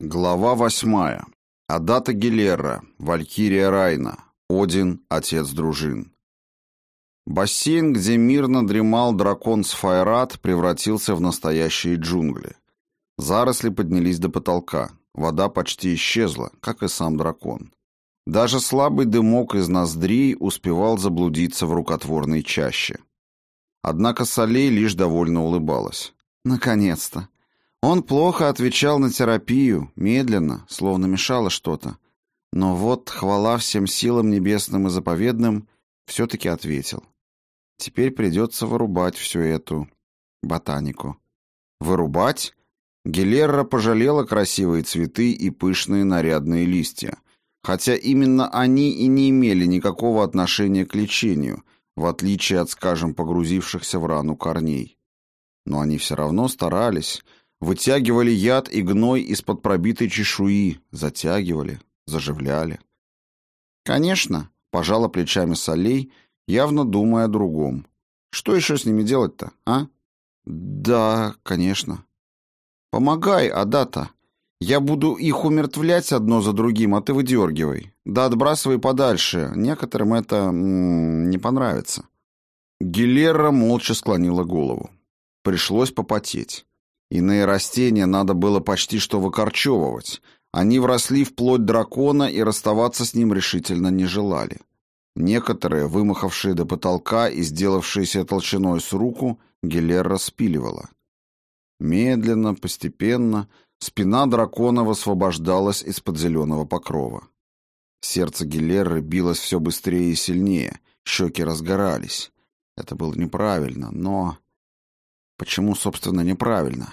Глава восьмая. Адата Гилерра, Валькирия Райна, Один, отец дружин. Бассейн, где мирно дремал дракон Сфайрат, превратился в настоящие джунгли. Заросли поднялись до потолка, вода почти исчезла, как и сам дракон. Даже слабый дымок из ноздрей успевал заблудиться в рукотворной чаще. Однако Солей лишь довольно улыбалась. «Наконец-то! Он плохо отвечал на терапию, медленно, словно мешало что-то. Но вот, хвала всем силам небесным и заповедным, все-таки ответил. Теперь придется вырубать всю эту ботанику. Вырубать? Гелерра пожалела красивые цветы и пышные нарядные листья, хотя именно они и не имели никакого отношения к лечению, в отличие от, скажем, погрузившихся в рану корней. Но они все равно старались, Вытягивали яд и гной из-под пробитой чешуи, затягивали, заживляли. «Конечно», — пожала плечами Солей, явно думая о другом. «Что еще с ними делать-то, а?» «Да, конечно». «Помогай, Адата. Я буду их умертвлять одно за другим, а ты выдергивай. Да отбрасывай подальше, некоторым это не понравится». Гилерра молча склонила голову. Пришлось попотеть. Иные растения надо было почти что выкорчевывать. Они вросли в плоть дракона и расставаться с ним решительно не желали. Некоторые, вымахавшие до потолка и сделавшиеся толщиной с руку, Гелер распиливала. Медленно, постепенно, спина дракона высвобождалась из-под зеленого покрова. Сердце Гелеры билось все быстрее и сильнее, щеки разгорались. Это было неправильно, но... Почему, собственно, неправильно?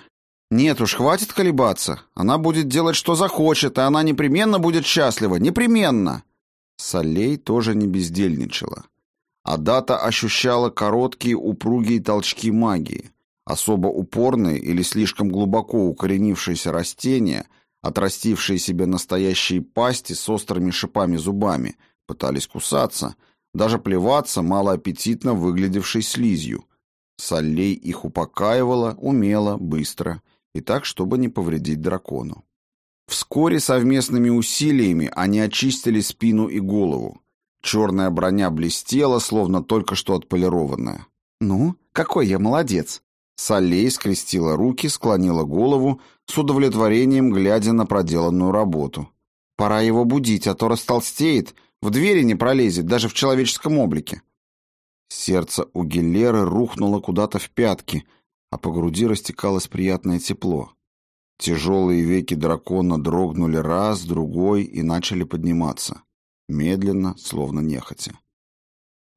Нет уж, хватит колебаться. Она будет делать, что захочет, и она непременно будет счастлива. Непременно. Солей тоже не бездельничала. Адата ощущала короткие упругие толчки магии. Особо упорные или слишком глубоко укоренившиеся растения, отрастившие себе настоящие пасти с острыми шипами зубами, пытались кусаться, даже плеваться малоаппетитно выглядевшей слизью – Солей их упокаивала умело, быстро и так, чтобы не повредить дракону. Вскоре совместными усилиями они очистили спину и голову. Черная броня блестела, словно только что отполированная. «Ну, какой я молодец!» Солей скрестила руки, склонила голову, с удовлетворением глядя на проделанную работу. «Пора его будить, а то растолстеет, в двери не пролезет, даже в человеческом облике». Сердце у Гиллеры рухнуло куда-то в пятки, а по груди растекалось приятное тепло. Тяжелые веки дракона дрогнули раз, другой и начали подниматься. Медленно, словно нехотя.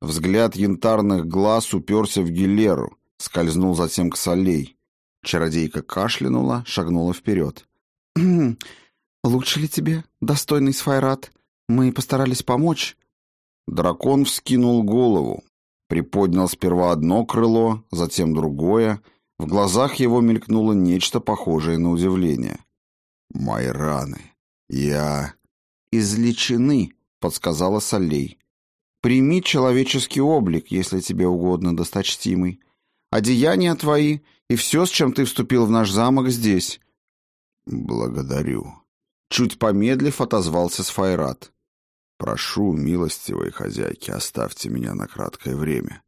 Взгляд янтарных глаз уперся в Гиллеру, скользнул затем к Солей. Чародейка кашлянула, шагнула вперед. «Лучше ли тебе, достойный Сфайрат? Мы постарались помочь». Дракон вскинул голову, Приподнял сперва одно крыло, затем другое. В глазах его мелькнуло нечто похожее на удивление. «Мои раны. Я...» «Излечены», — подсказала Солей. «Прими человеческий облик, если тебе угодно, досточтимый. Одеяния твои и все, с чем ты вступил в наш замок, здесь». «Благодарю». Чуть помедлив, отозвался Сфайрат. Прошу, милостивые хозяйки, оставьте меня на краткое время.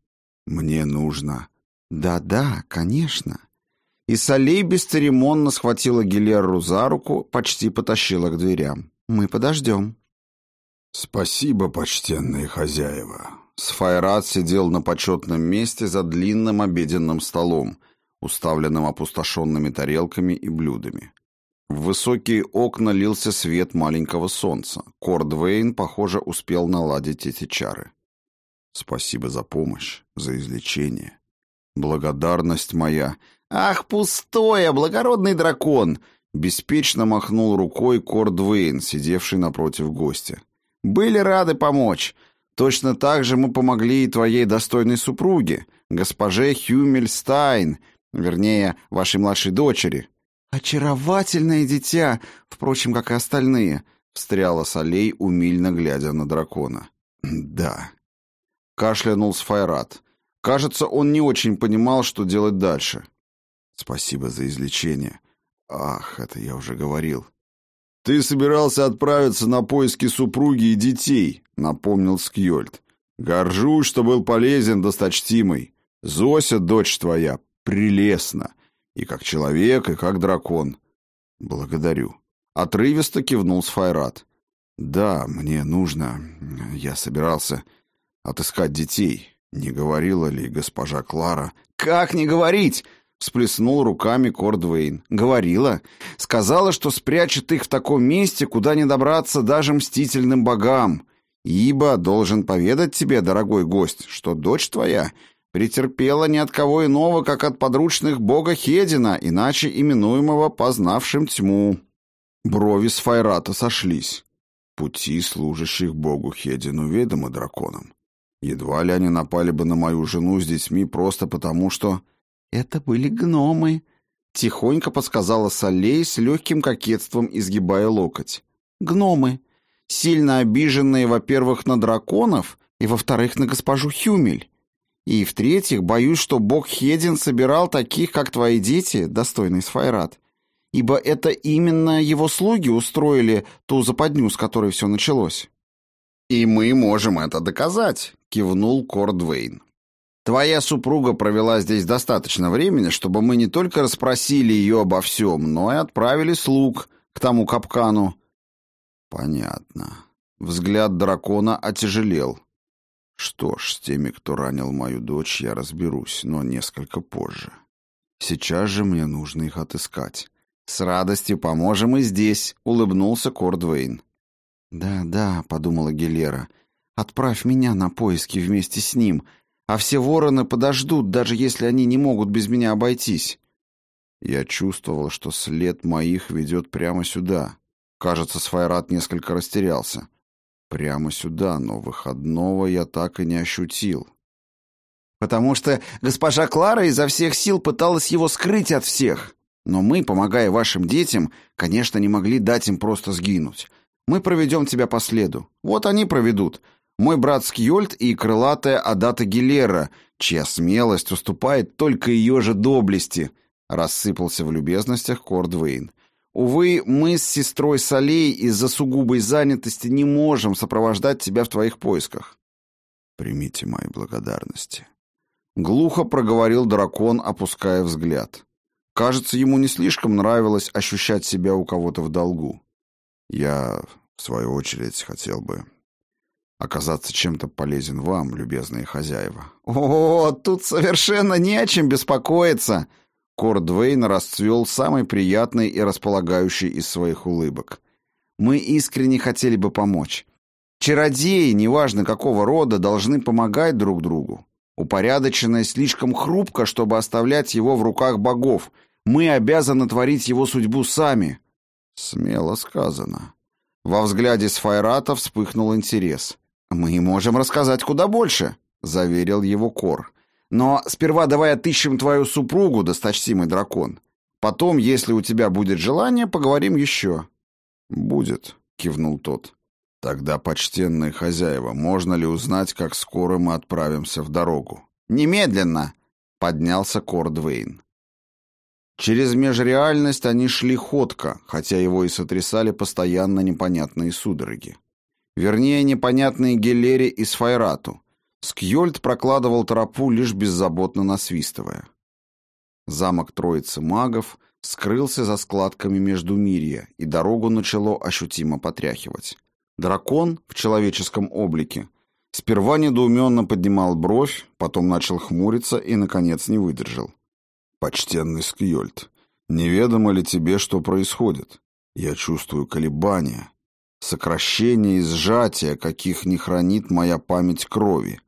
Мне нужно... Да-да, конечно. И Солей бесцеремонно схватила Гилерру за руку, почти потащила к дверям. Мы подождем. Спасибо, почтенные хозяева. Сфайрат сидел на почетном месте за длинным обеденным столом, уставленным опустошенными тарелками и блюдами. В высокие окна лился свет маленького солнца. Кордвейн, похоже, успел наладить эти чары. Спасибо за помощь, за излечение. Благодарность моя. Ах, пустое, благородный дракон! Беспечно махнул рукой Кордвейн, сидевший напротив гостя. Были рады помочь. Точно так же мы помогли и твоей достойной супруге, госпоже Хюмельстайн, вернее, вашей младшей дочери. «Очаровательное дитя, впрочем, как и остальные», — встряла Солей, умильно глядя на дракона. «Да». Кашлянул Сфайрат. Кажется, он не очень понимал, что делать дальше. «Спасибо за излечение. Ах, это я уже говорил. «Ты собирался отправиться на поиски супруги и детей», — напомнил Скьольд. «Горжусь, что был полезен досточтимой. Зося, дочь твоя, прелестна. И как человек, и как дракон». «Благодарю». Отрывисто кивнул Сфайрат. «Да, мне нужно... Я собирался отыскать детей. Не говорила ли госпожа Клара?» «Как не говорить?» Всплеснул руками Кордвейн. Говорила. Сказала, что спрячет их в таком месте, куда не добраться даже мстительным богам. Ибо должен поведать тебе, дорогой гость, что дочь твоя претерпела ни от кого иного, как от подручных бога Хедина, иначе именуемого познавшим тьму. Брови с Файрата сошлись. Пути служащих богу Хедину ведомы драконам. Едва ли они напали бы на мою жену с детьми просто потому, что... «Это были гномы», — тихонько подсказала Солей с легким кокетством, изгибая локоть. «Гномы. Сильно обиженные, во-первых, на драконов, и, во-вторых, на госпожу Хюмель. И, в-третьих, боюсь, что бог Хедин собирал таких, как твои дети, достойный Сфайрат, ибо это именно его слуги устроили ту западню, с которой все началось». «И мы можем это доказать», — кивнул Кордвейн. Твоя супруга провела здесь достаточно времени, чтобы мы не только расспросили ее обо всем, но и отправили слуг к тому капкану». «Понятно». Взгляд дракона отяжелел. «Что ж, с теми, кто ранил мою дочь, я разберусь, но несколько позже. Сейчас же мне нужно их отыскать». «С радостью поможем и здесь», — улыбнулся Кордвейн. «Да, да», — подумала Гелера, — «отправь меня на поиски вместе с ним», — а все вороны подождут, даже если они не могут без меня обойтись. Я чувствовал, что след моих ведет прямо сюда. Кажется, Сфайрат несколько растерялся. Прямо сюда, но выходного я так и не ощутил. Потому что госпожа Клара изо всех сил пыталась его скрыть от всех. Но мы, помогая вашим детям, конечно, не могли дать им просто сгинуть. Мы проведем тебя по следу. Вот они проведут мой брат Скьольд и крылатая Адата Гилера, чья смелость уступает только ее же доблести, рассыпался в любезностях Кордвейн. Увы, мы с сестрой Солей из-за сугубой занятости не можем сопровождать тебя в твоих поисках. Примите мои благодарности. Глухо проговорил дракон, опуская взгляд. Кажется, ему не слишком нравилось ощущать себя у кого-то в долгу. Я, в свою очередь, хотел бы оказаться чем-то полезен вам, любезные хозяева. О, тут совершенно не о чем беспокоиться. Кордвейн расцвел самый приятный и располагающий из своих улыбок. Мы искренне хотели бы помочь. Чародеи, неважно какого рода, должны помогать друг другу. Упорядоченное слишком хрупко, чтобы оставлять его в руках богов. Мы обязаны творить его судьбу сами. Смело сказано. Во взгляде Сфайрата вспыхнул интерес. «Мы можем рассказать куда больше», — заверил его Кор. «Но сперва давай отыщем твою супругу, досточтимый дракон. Потом, если у тебя будет желание, поговорим еще». «Будет», — кивнул тот. «Тогда, почтенные хозяева, можно ли узнать, как скоро мы отправимся в дорогу?» «Немедленно!» — поднялся Кордвейн. Через межреальность они шли ходко, хотя его и сотрясали постоянно непонятные судороги. Вернее, непонятные Геллере и Сфайрату. Скьольд прокладывал тропу, лишь беззаботно насвистывая. Замок Троицы магов скрылся за складками между Междумирья, и дорогу начало ощутимо потряхивать. Дракон в человеческом облике сперва недоуменно поднимал бровь, потом начал хмуриться и, наконец, не выдержал. «Почтенный Скьольд, неведомо ли тебе, что происходит? Я чувствую колебания, Сокращение и сжатие, каких не хранит моя память крови.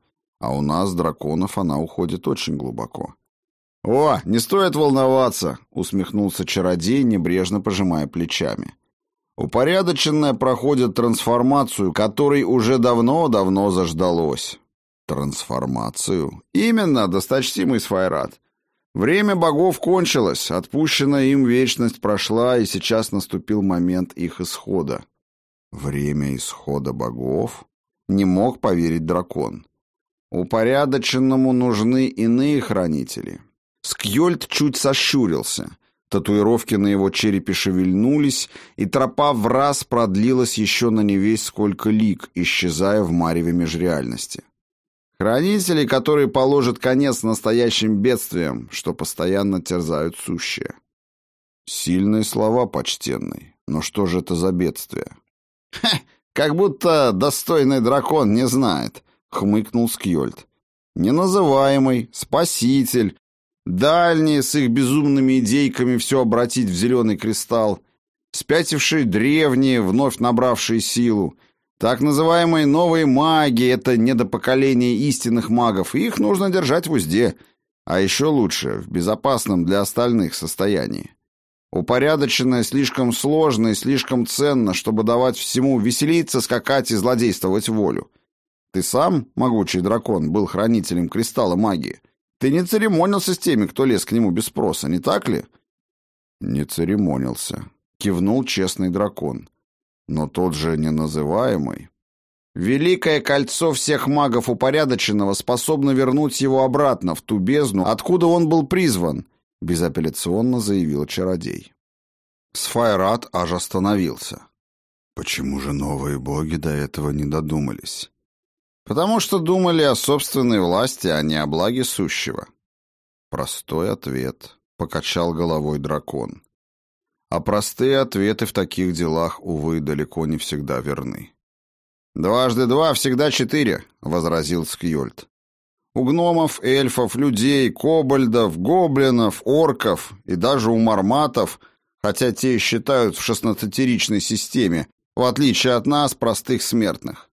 А у нас, драконов, она уходит очень глубоко. «О, не стоит волноваться!» — усмехнулся чародей, небрежно пожимая плечами. «Упорядоченное проходит трансформацию, которой уже давно-давно заждалось». «Трансформацию?» «Именно, досточтимый Сфайрат. Время богов кончилось, отпущенная им вечность прошла, и сейчас наступил момент их исхода. Время исхода богов? Не мог поверить дракон. Упорядоченному нужны иные хранители. Скьольд чуть сощурился. Татуировки на его черепе шевельнулись, и тропа в раз продлилась еще на не весь сколько лик, исчезая в мареве межреальности. Хранители, которые положат конец настоящим бедствиям, что постоянно терзают сущее. Сильные слова, почтенный. Но что же это за бедствие? Ха, как будто достойный дракон не знает, хмыкнул Скьольд. Неназываемый, спаситель, Дальние с их безумными идейками все обратить в зеленый кристалл, спятившие древние, вновь набравшие силу, так называемые новые маги — это недопоколение истинных магов, и их нужно держать в узде, а еще лучше — в безопасном для остальных состоянии. Упорядоченное слишком сложно и слишком ценно, чтобы давать всему веселиться, скакать и злодействовать волю. Ты сам, могучий дракон, был хранителем кристалла магии — ты не церемонился с теми, кто лез к нему без спроса, не так ли? Не церемонился, кивнул честный дракон. Но тот же неназываемый. Великое кольцо всех магов упорядоченного способно вернуть его обратно в ту бездну, откуда он был призван, безапелляционно заявил чародей. Сфайрат аж остановился. Почему же новые боги до этого не додумались? Потому что думали о собственной власти, а не о благе сущего. Простой ответ, покачал головой дракон. А простые ответы в таких делах, увы, далеко не всегда верны. «Дважды два всегда четыре», — возразил Скьольд. «У гномов, эльфов, людей, кобальдов, гоблинов, орков и даже у марматов, хотя те считают в шестнадцатиричной системе, в отличие от нас, простых смертных.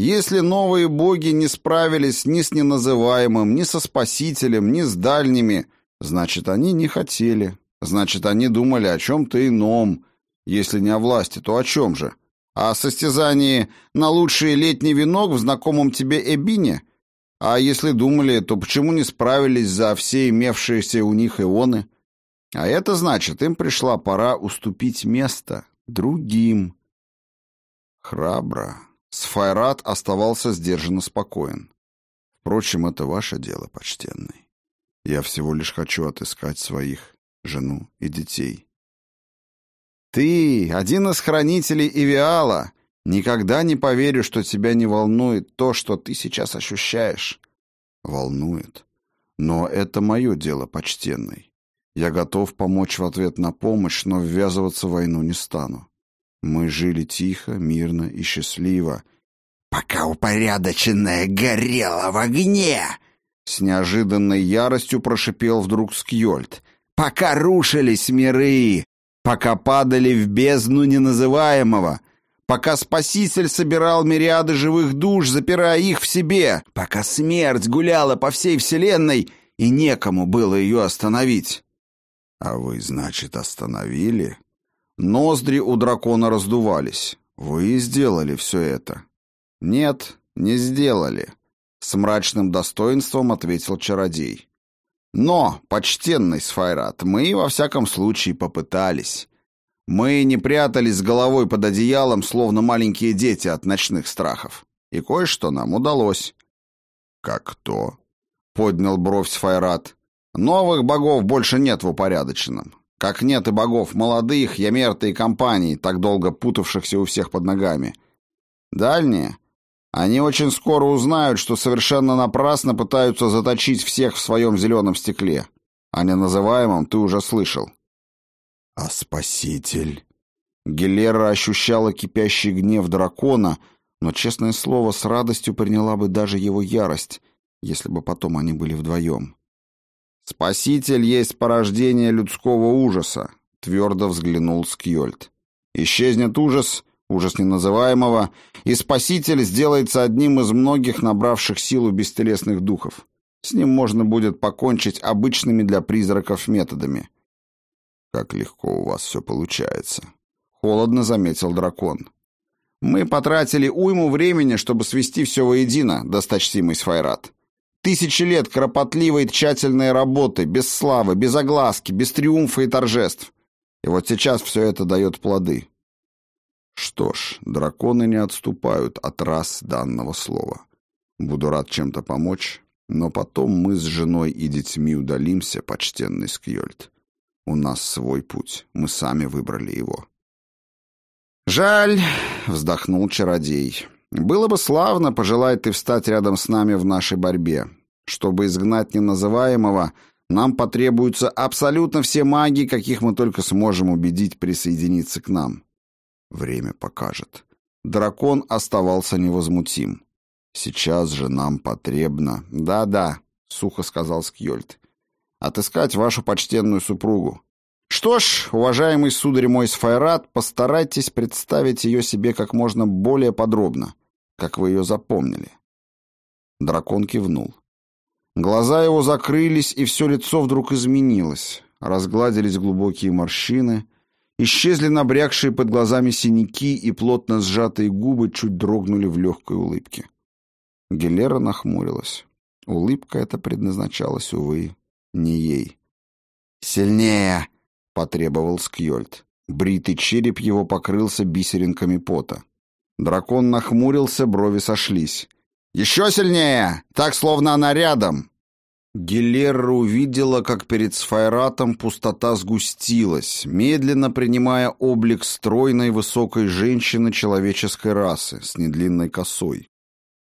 Если новые боги не справились ни с неназываемым, ни со спасителем, ни с дальними, значит, они не хотели. Значит, они думали о чем-то ином. Если не о власти, то о чем же? О состязании на лучший летний венок в знакомом тебе Эбине? А если думали, то почему не справились за все имевшиеся у них ионы? А это значит, им пришла пора уступить место другим. Храбро. Сфайрат оставался сдержанно спокоен. Впрочем, это ваше дело, почтенный. Я всего лишь хочу отыскать своих, жену и детей. Ты, один из хранителей Ивиала, никогда не поверю, что тебя не волнует то, что ты сейчас ощущаешь. Волнует. Но это мое дело, почтенный. Я готов помочь в ответ на помощь, но ввязываться в войну не стану. Мы жили тихо, мирно и счастливо, пока упорядоченная горела в огне. С неожиданной яростью прошипел вдруг Скьольд. Пока рушились миры, пока падали в бездну неназываемого, пока Спаситель собирал мириады живых душ, запирая их в себе, пока смерть гуляла по всей вселенной, и некому было ее остановить. А вы, значит, остановили? Ноздри у дракона раздувались. Вы сделали все это. Нет, не сделали, с мрачным достоинством ответил чародей. Но, почтенный Сфайрат, мы во всяком случае попытались. Мы не прятались головой под одеялом, словно маленькие дети от ночных страхов. И кое-что нам удалось. Как кто? Поднял бровь Сфайрат. Новых богов больше нет в упорядоченном. Как нет и богов молодых, ямерта и компаний, так долго путавшихся у всех под ногами. Дальние? Они очень скоро узнают, что совершенно напрасно пытаются заточить всех в своем зеленом стекле. О неназываемом ты уже слышал. А спаситель? Гелера ощущала кипящий гнев дракона, но, честное слово, с радостью приняла бы даже его ярость, если бы потом они были вдвоем. «Спаситель есть порождение людского ужаса», — твердо взглянул Скьольд. «Исчезнет ужас, ужас неназываемого, и Спаситель сделается одним из многих набравших силу бестелесных духов. С ним можно будет покончить обычными для призраков методами». «Как легко у вас все получается», — холодно заметил дракон. «Мы потратили уйму времени, чтобы свести все воедино, досточтимый Сфайрат. Тысячи лет кропотливой тщательной работы, без славы, без огласки, без триумфа и торжеств. И вот сейчас все это дает плоды. Что ж, драконы не отступают от раз данного слова. Буду рад чем-то помочь, но потом мы с женой и детьми удалимся, почтенный Скьольд. У нас свой путь, мы сами выбрали его. «Жаль», — вздохнул чародей. «Было бы славно, пожелать ты встать рядом с нами в нашей борьбе. Чтобы изгнать неназываемого, нам потребуются абсолютно все маги, каких мы только сможем убедить присоединиться к нам». Время покажет. Дракон оставался невозмутим. «Сейчас же нам потребно...» «Да-да», — сухо сказал Скьольд. «Отыскать вашу почтенную супругу. Что ж, уважаемый сударь мой Сфайрат, постарайтесь представить ее себе как можно более подробно, как вы ее запомнили. Дракон кивнул. Глаза его закрылись, и все лицо вдруг изменилось. Разгладились глубокие морщины, исчезли набрякшие под глазами синяки, и плотно сжатые губы чуть дрогнули в легкой улыбке. Гелера нахмурилась. Улыбка эта предназначалась, увы, не ей. «Сильнее!» — потребовал Скьольд. Бритый череп его покрылся бисеринками пота. Дракон нахмурился, брови сошлись. «Еще сильнее! Так, словно она рядом!» Гелерра увидела, как перед Сфайратом пустота сгустилась, медленно принимая облик стройной высокой женщины человеческой расы с недлинной косой.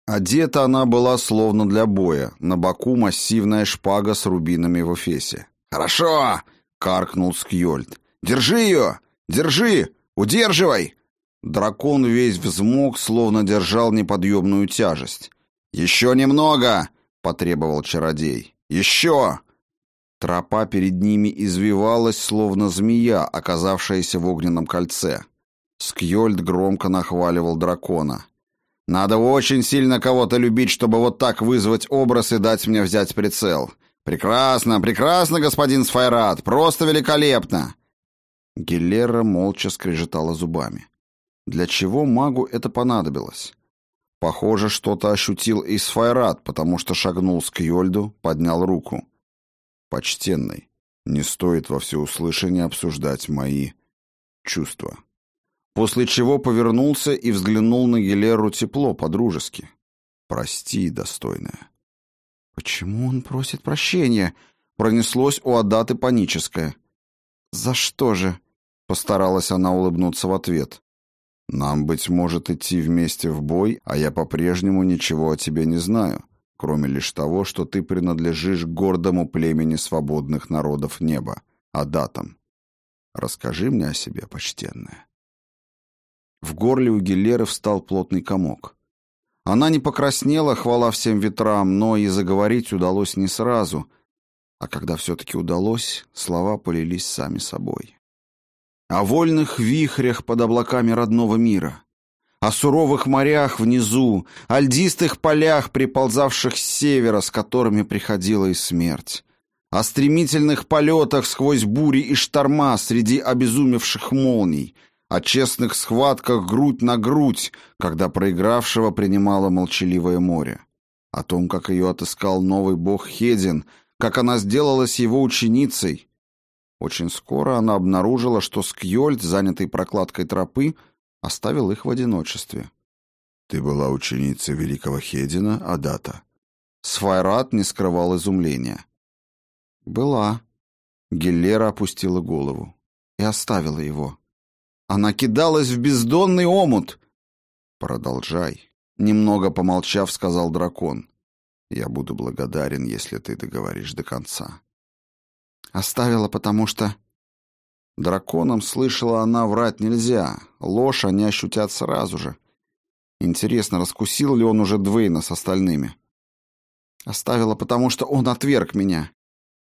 Одета она была словно для боя, на боку массивная шпага с рубинами в эфесе. «Хорошо!» каркнул Скьольд. «Держи ее! Держи! Удерживай!» Дракон весь взмок, словно держал неподъемную тяжесть. «Еще немного!» — потребовал чародей. «Еще!» Тропа перед ними извивалась, словно змея, оказавшаяся в огненном кольце. Скьольд громко нахваливал дракона. «Надо очень сильно кого-то любить, чтобы вот так вызвать образ и дать мне взять прицел. «Прекрасно, прекрасно, господин Сфайрат! Просто великолепно!» Гиллера молча скрежетала зубами. Для чего магу это понадобилось? Похоже, что-то ощутил и Сфайрат, потому что шагнул к Йольду, поднял руку. «Почтенный, не стоит во всеуслышание обсуждать мои чувства». После чего повернулся и взглянул на Гелеру тепло, по-дружески. «Прости, достойная. «Почему он просит прощения?» Пронеслось у Адаты паническое. «За что же?» — постаралась она улыбнуться в ответ. «Нам, быть может, идти вместе в бой, а я по-прежнему ничего о тебе не знаю, кроме лишь того, что ты принадлежишь гордому племени свободных народов неба, Адатам. Расскажи мне о себе, почтенная». В горле у Гиллеры встал плотный комок. Она не покраснела, хвала всем ветрам, но и заговорить удалось не сразу. А когда все-таки удалось, слова полились сами собой. О вольных вихрях под облаками родного мира, о суровых морях внизу, о льдистых полях, приползавших с севера, с которыми приходила и смерть, о стремительных полетах сквозь бури и шторма среди обезумевших молний — о честных схватках грудь на грудь, когда проигравшего принимало молчаливое море, о том, как ее отыскал новый бог Хедин, как она сделалась его ученицей. Очень скоро она обнаружила, что Скьольд, занятый прокладкой тропы, оставил их в одиночестве. «Ты была ученицей великого Хедина, Адата?» Сфайрат не скрывал изумления. «Была». Геллера опустила голову и оставила его. Она кидалась в бездонный омут. Продолжай. Немного помолчав, сказал дракон. Я буду благодарен, если ты договоришь до конца. Оставила, потому что... Драконом, слышала она, врать нельзя. Ложь они ощутят сразу же. Интересно, раскусил ли он уже Двейна с остальными? Оставила, потому что он отверг меня.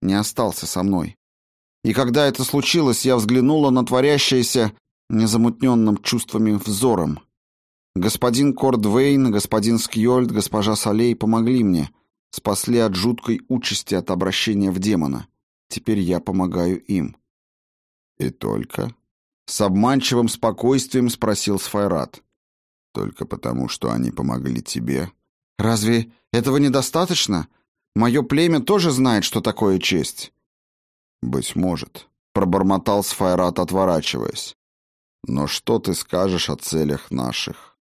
Не остался со мной. И когда это случилось, я взглянула на творящееся незамутненным чувствами взором. Господин Кордвейн, господин Скьольд, госпожа Солей помогли мне, спасли от жуткой участи от обращения в демона. Теперь я помогаю им. И только? С обманчивым спокойствием спросил Сфайрат. Только потому, что они помогли тебе? Разве этого недостаточно? Мое племя тоже знает, что такое честь. Быть может, пробормотал Сфайрат, отворачиваясь. Но что ты скажешь о целях наших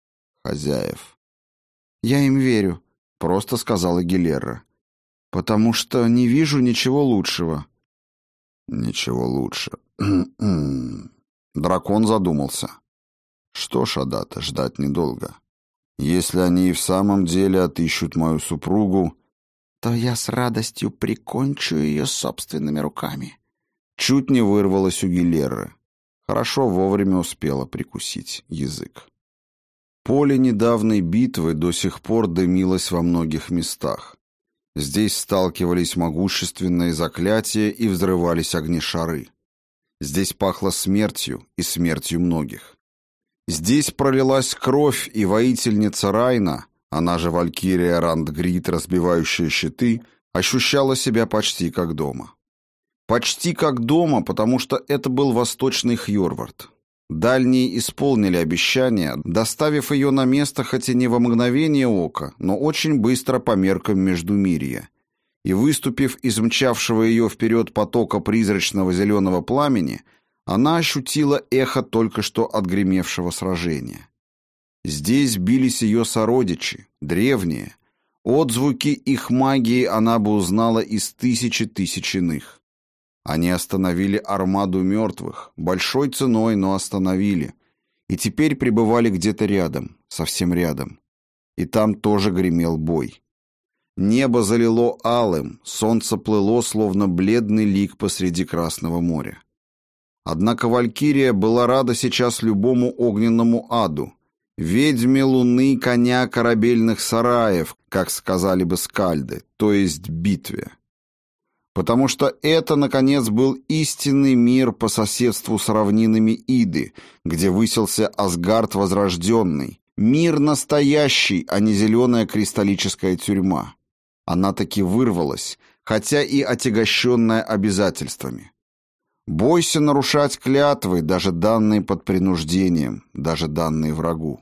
хозяев? Я им верю, просто сказала Гилерра. Потому что не вижу ничего лучшего. Ничего лучше. Дракон задумался. Что ж, Адата, ждать недолго. Если они и в самом деле отыщут мою супругу, то я с радостью прикончу ее собственными руками. Чуть не вырвалось у Гилеры. Хорошо вовремя успела прикусить язык. Поле недавней битвы до сих пор дымилось во многих местах. Здесь сталкивались могущественные заклятия и взрывались огнешары. Здесь пахло смертью и смертью многих. Здесь пролилась кровь, и воительница Райна, она же Валькирия Рандгрид, разбивающая щиты, ощущала себя почти как дома. Почти как дома, потому что это был восточный Хьорвард. Дальние исполнили обещание, доставив ее на место хоть и не во мгновение ока, но очень быстро по меркам Междумирья. И выступив из мчавшего ее вперед потока призрачного зеленого пламени, она ощутила эхо только что отгремевшего сражения. Здесь бились ее сородичи, древние. Отзвуки их магии она бы узнала из тысячи тысяч иных. Они остановили армаду мертвых, большой ценой, но остановили. И теперь пребывали где-то рядом, совсем рядом. И там тоже гремел бой. Небо залило алым, солнце плыло, словно бледный лик посреди Красного моря. Однако Валькирия была рада сейчас любому огненному аду, ведьме луны коня корабельных сараев, как сказали бы скальды, то есть битве потому что это, наконец, был истинный мир по соседству с равнинами Иды, где высился Асгард Возрожденный, мир настоящий, а не зеленая кристаллическая тюрьма. Она таки вырвалась, хотя и отягощенная обязательствами. Бойся нарушать клятвы, даже данные под принуждением, даже данные врагу.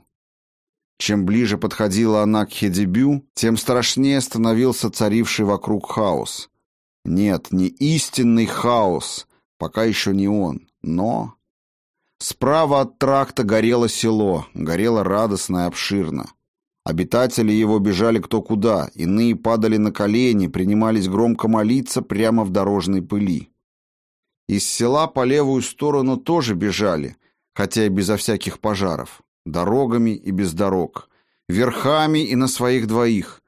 Чем ближе подходила она к Хедебю, тем страшнее становился царивший вокруг хаос – нет, не истинный хаос, пока еще не он, но... Справа от тракта горело село, горело радостно и обширно. Обитатели его бежали кто куда, иные падали на колени, принимались громко молиться прямо в дорожной пыли. Из села по левую сторону тоже бежали, хотя и безо всяких пожаров, дорогами и без дорог, верхами и на своих двоих,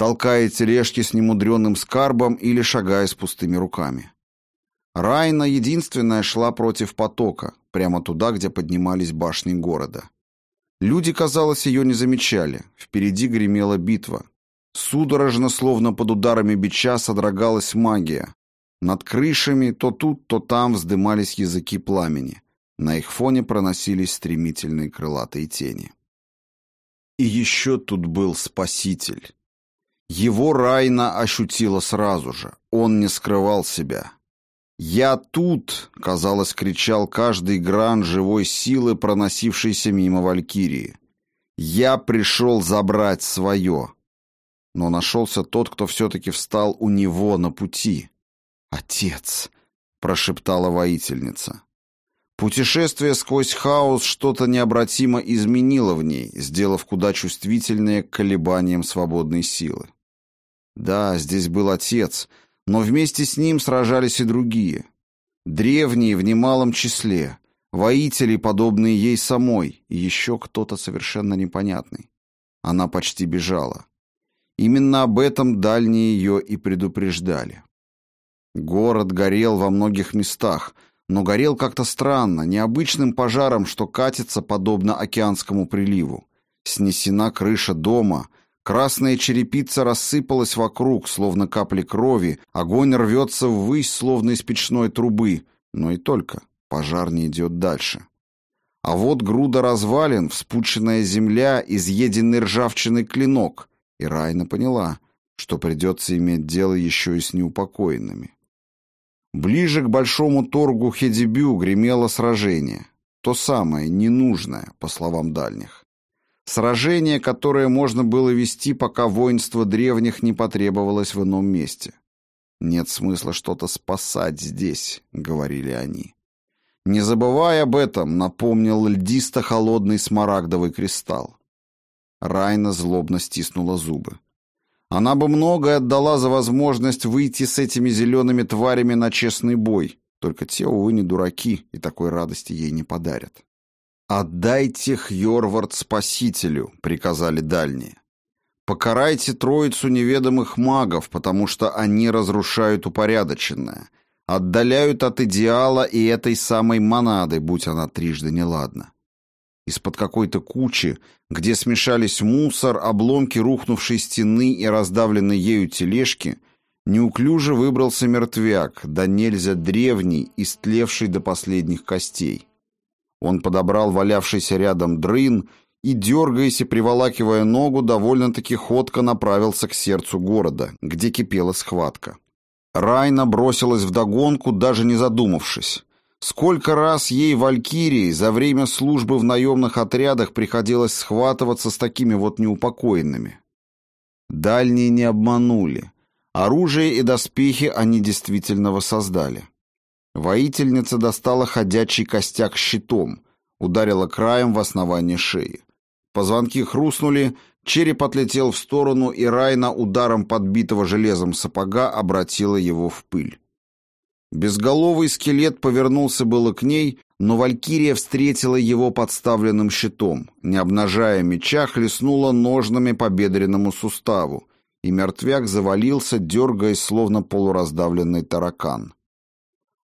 толкая тележки с немудренным скарбом или шагая с пустыми руками. Райна единственная шла против потока, прямо туда, где поднимались башни города. Люди, казалось, ее не замечали. Впереди гремела битва. Судорожно, словно под ударами бича, содрогалась магия. Над крышами то тут, то там вздымались языки пламени. На их фоне проносились стремительные крылатые тени. И еще тут был Спаситель. Его Райна ощутила сразу же. Он не скрывал себя. «Я тут!» — казалось, кричал каждый гран живой силы, проносившейся мимо Валькирии. «Я пришел забрать свое!» Но нашелся тот, кто все-таки встал у него на пути. «Отец!» — прошептала воительница. Путешествие сквозь хаос что-то необратимо изменило в ней, сделав куда чувствительнее к колебаниям свободной силы. Да, здесь был отец, но вместе с ним сражались и другие. Древние в немалом числе, воители, подобные ей самой, и еще кто-то совершенно непонятный. Она почти бежала. Именно об этом дальние ее и предупреждали. Город горел во многих местах, но горел как-то странно, необычным пожаром, что катится подобно океанскому приливу. Снесена крыша дома, Красная черепица рассыпалась вокруг, словно капли крови, огонь рвется ввысь, словно из печной трубы, но и только, пожар не идет дальше. А вот груда развалин, вспученная земля, изъеденный ржавчиной клинок, и Райна поняла, что придется иметь дело еще и с неупокоенными. Ближе к большому торгу Хедибю гремело сражение, то самое, ненужное, по словам дальних. Сражение, которое можно было вести, пока воинство древних не потребовалось в ином месте. «Нет смысла что-то спасать здесь», — говорили они. «Не забывай об этом», — напомнил льдисто-холодный смарагдовый кристалл. Райна злобно стиснула зубы. Она бы многое отдала за возможность выйти с этими зелеными тварями на честный бой, Только те, увы, не дураки и такой радости ей не подарят. «Отдайте Хьорвард спасителю», — приказали дальние. «Покарайте троицу неведомых магов, потому что они разрушают упорядоченное, отдаляют от идеала и этой самой монады, будь она трижды неладна». Из-под какой-то кучи, где смешались мусор, обломки рухнувшей стены и раздавленной ею тележки, неуклюже выбрался мертвяк, да нельзя древний, истлевший до последних костей. Он подобрал валявшийся рядом дрын и, дергаясь и приволакивая ногу, довольно-таки ходко направился к сердцу города, где кипела схватка. Райна бросилась вдогонку, даже не задумавшись. Сколько раз ей, Валькирии, за время службы в наемных отрядах приходилось схватываться с такими вот неупокоенными. Дальние не обманули. Оружие и доспехи они действительно воссоздали. Воительница достала ходячий костяк щитом, ударила краем в основание шеи. Позвонки хрустнули, череп отлетел в сторону, и Райна ударом подбитого железом сапога обратила его в пыль. Безголовый скелет повернулся было к ней, но Валькирия встретила его подставленным щитом, не обнажая меча, хлестнула ножнами по бедренному суставу, и мертвяк завалился, дергаясь, словно полураздавленный таракан.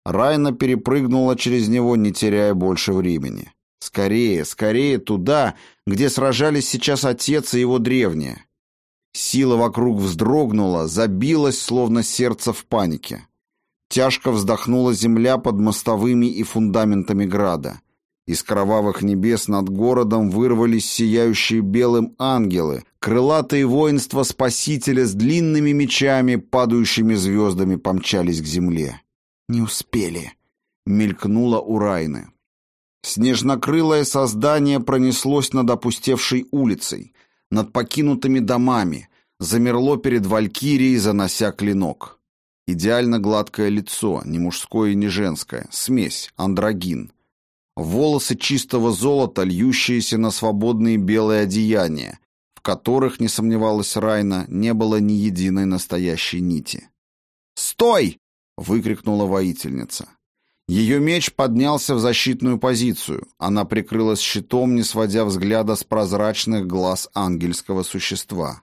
Райна перепрыгнула через него, не теряя больше времени. Скорее, скорее туда, где сражались сейчас отец и его древние. Сила вокруг вздрогнула, забилась, словно сердце в панике. Тяжко вздохнула земля под мостовыми и фундаментами града. Из кровавых небес над городом вырвались сияющие белым ангелы, крылатые воинства Спасителя с длинными мечами, падающими звездами помчались к земле. «Не успели», — мелькнуло у Райны. Снежнокрылое создание пронеслось над опустевшей улицей, над покинутыми домами, замерло перед Валькирией, занося клинок. Идеально гладкое лицо, не мужское и не женское, смесь, андрогин. Волосы чистого золота, льющиеся на свободные белые одеяния, в которых, не сомневалась Райна, не было ни единой настоящей нити. «Стой!» Выкрикнула воительница. Ее меч поднялся в защитную позицию. Она прикрылась щитом, не сводя взгляда с прозрачных глаз ангельского существа.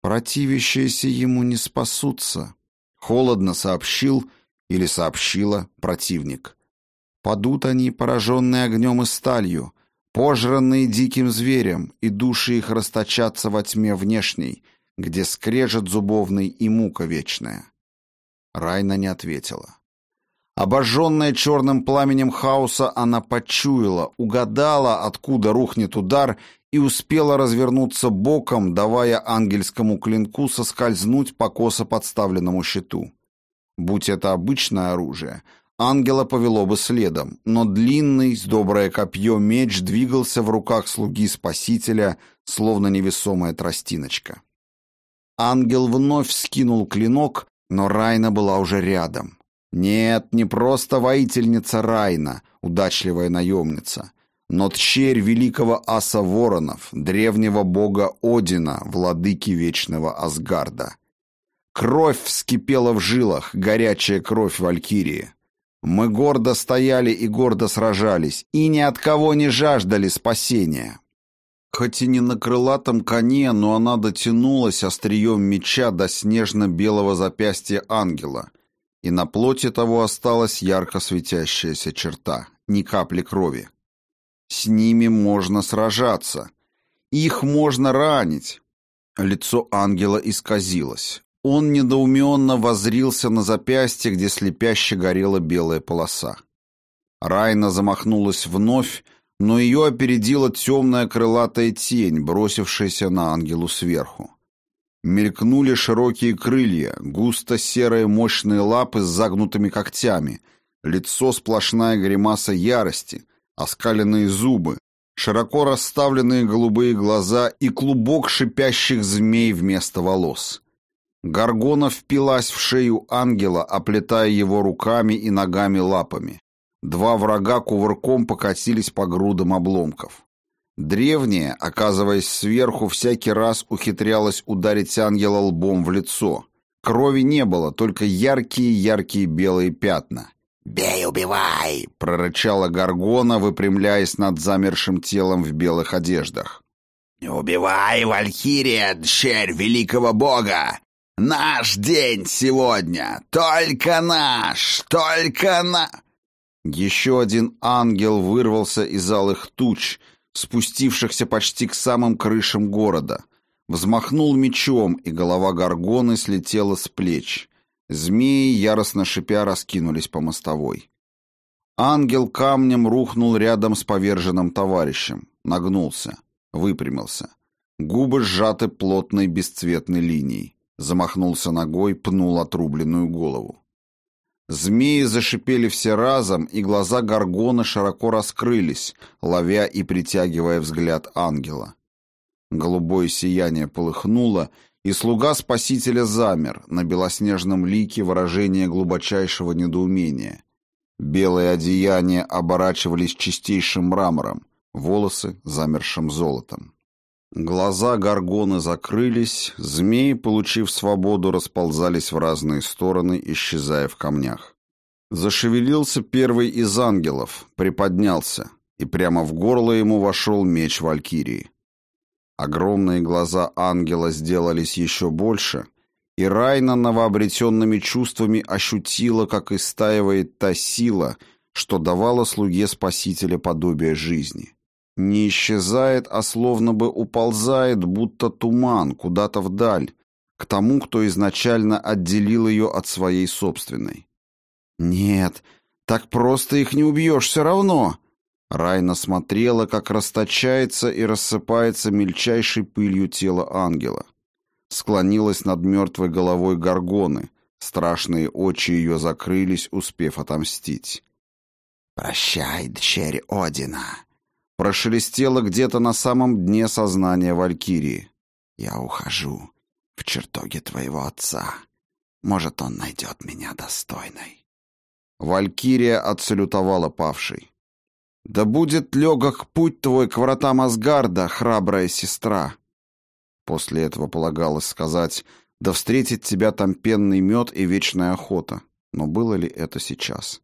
Противящиеся ему не спасутся, холодно сообщил или сообщила противник. Падут они, пораженные огнем и сталью, пожранные диким зверем, и души их расточатся во тьме внешней, где скрежет зубовный и мука вечная. Райна не ответила. Обожженная черным пламенем хаоса, она почуяла, угадала, откуда рухнет удар, и успела развернуться боком, давая ангельскому клинку соскользнуть по косо подставленному щиту. Будь это обычное оружие, ангела повело бы следом, но длинный, с доброе копье меч двигался в руках слуги Спасителя, словно невесомая тростиночка. Ангел вновь скинул клинок, но Райна была уже рядом. Нет, не просто воительница Райна, удачливая наемница, но тщерь великого аса воронов, древнего бога Одина, владыки вечного Асгарда. Кровь вскипела в жилах, горячая кровь Валькирии. Мы гордо стояли и гордо сражались, и ни от кого не жаждали спасения. Хоть и не на крылатом коне, но она дотянулась острием меча до снежно-белого запястья ангела, и на плоти того осталась ярко светящаяся черта, ни капли крови. С ними можно сражаться. Их можно ранить. Лицо ангела исказилось. Он недоуменно возрился на запястье, где слепяще горела белая полоса. Райна замахнулась вновь, но ее опередила темная крылатая тень, бросившаяся на ангелу сверху. Мелькнули широкие крылья, густо серые мощные лапы с загнутыми когтями, лицо сплошная гримаса ярости, оскаленные зубы, широко расставленные голубые глаза и клубок шипящих змей вместо волос. Гаргона впилась в шею ангела, оплетая его руками и ногами лапами. Два врага кувырком покатились по грудам обломков. Древняя, оказываясь сверху, всякий раз ухитрялась ударить ангела лбом в лицо. Крови не было, только яркие-яркие белые пятна. «Бей, убивай!» — прорычала Гаргона, выпрямляясь над замершим телом в белых одеждах. «Убивай, Валькирия, дщерь великого бога! Наш день сегодня! Только наш! Только на...» Еще один ангел вырвался из алых туч, спустившихся почти к самым крышам города. Взмахнул мечом, и голова горгоны слетела с плеч. Змеи, яростно шипя, раскинулись по мостовой. Ангел камнем рухнул рядом с поверженным товарищем, нагнулся, выпрямился. Губы сжаты плотной бесцветной линией. Замахнулся ногой, пнул отрубленную голову. Змеи зашипели все разом, и глаза Гаргона широко раскрылись, ловя и притягивая взгляд ангела. Голубое сияние полыхнуло, и слуга Спасителя замер, на белоснежном лике выражение глубочайшего недоумения. Белые одеяния оборачивались чистейшим мрамором, волосы — замершим золотом. Глаза горгоны закрылись, змеи, получив свободу, расползались в разные стороны, исчезая в камнях. Зашевелился первый из ангелов, приподнялся, и прямо в горло ему вошел меч Валькирии. Огромные глаза ангела сделались еще больше, и Райна новообретенными чувствами ощутила, как истаивает та сила, что давала слуге Спасителя подобие жизни. Не исчезает, а словно бы уползает, будто туман, куда-то вдаль, к тому, кто изначально отделил ее от своей собственной. «Нет, так просто их не убьешь все равно!» Райна смотрела, как расточается и рассыпается мельчайшей пылью тело ангела. Склонилась над мертвой головой горгоны. Страшные очи ее закрылись, успев отомстить. «Прощай, дщерь Одина!» Прошелестело где-то на самом дне сознания Валькирии. «Я ухожу в чертоги твоего отца. Может, он найдет меня достойной». Валькирия отсалютовала павшей. «Да будет легок путь твой к вратам Асгарда, храбрая сестра!» После этого полагалось сказать «Да встретит тебя там пенный мед и вечная охота». Но было ли это сейчас?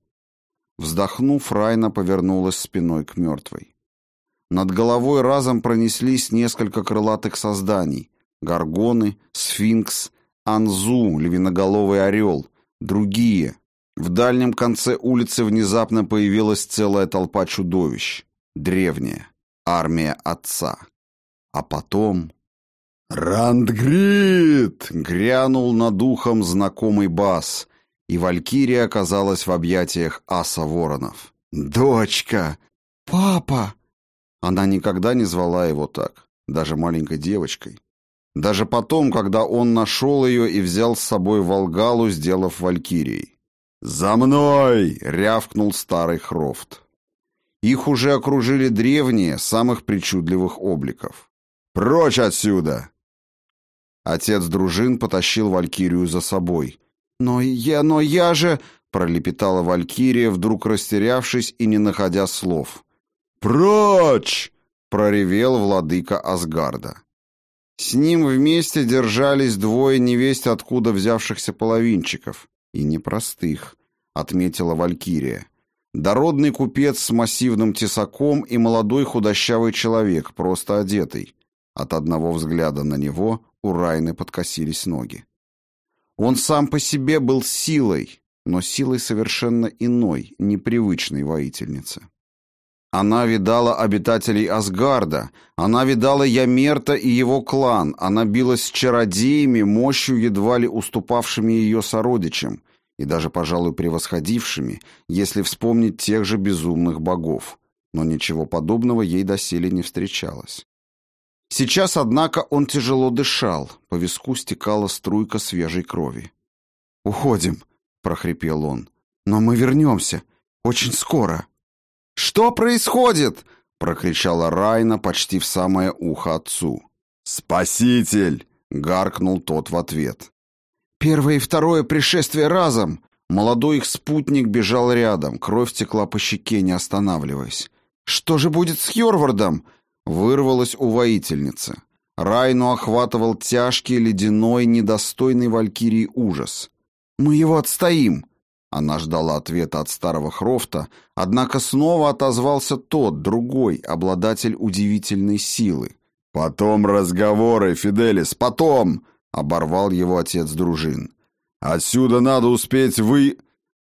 Вздохнув, Райна повернулась спиной к мертвой. Над головой разом пронеслись несколько крылатых созданий. Горгоны, сфинкс, анзу, львиноголовый орел, другие, в дальнем конце улицы внезапно появилась целая толпа чудовищ. Древняя. Армия отца. А потом... «Рандгрид!» — грянул над ухом знакомый бас, и Валькирия оказалась в объятиях аса воронов. «Дочка! Папа!» Она никогда не звала его так, даже маленькой девочкой. Даже потом, когда он нашел ее и взял с собой Волгалу, сделав Валькирией. «За мной!» — рявкнул старый Хрофт. Их уже окружили древние, самых причудливых обликов. «Прочь отсюда!» Отец дружин потащил Валькирию за собой. «Но я, но я же...» — пролепетала Валькирия, вдруг растерявшись и не находя слов. «Прочь!» — проревел владыка Асгарда. С ним вместе держались двое невесть откуда взявшихся половинчиков, и непростых, отметила Валькирия. Дородный купец с массивным тесаком и молодой худощавый человек, просто одетый. От одного взгляда на него у Райны подкосились ноги. Он сам по себе был силой, но силой совершенно иной, непривычной воительницы. Она видала обитателей Асгарда, она видала Ямерта и его клан, она билась с чародеями, мощью едва ли уступавшими ее сородичам, и даже, пожалуй, превосходившими, если вспомнить тех же безумных богов. Но ничего подобного ей доселе не встречалось. Сейчас, однако, он тяжело дышал, по виску стекала струйка свежей крови. «Уходим», — прохрипел он, — «но мы вернемся. Очень скоро». «Что происходит?» — прокричала Райна почти в самое ухо отцу. «Спаситель!» — гаркнул тот в ответ. Первое и второе пришествие разом. Молодой их спутник бежал рядом, кровь текла по щеке, не останавливаясь. Что же будет с Хьорвардом? Вырвалась у воительницы. Райну охватывал тяжкий, ледяной, недостойный валькирии ужас. Мы его отстоим. Она ждала ответа от старого Хрофта, однако снова отозвался тот, другой, обладатель удивительной силы. «Потом разговоры, Фиделис, потом!» — оборвал его отец дружин. «Отсюда надо успеть вы...»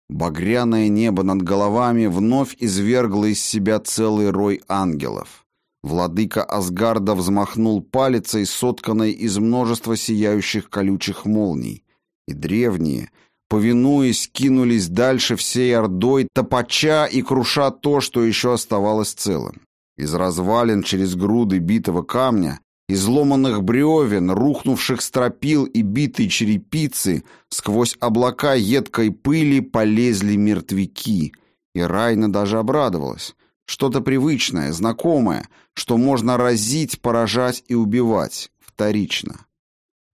Багряное небо над головами вновь извергло из себя целый рой ангелов. Владыка Асгарда взмахнул палицей, сотканной из множества сияющих колючих молний, и древние, повинуясь, кинулись дальше всей ордой, топача и круша то, что еще оставалось целым. Из развалин через груды битого камня изломанных бревен, рухнувших стропил и битой черепицы, сквозь облака едкой пыли полезли мертвяки, и Райна даже обрадовалась. Что-то привычное, знакомое, что можно разить, поражать и убивать, вторично.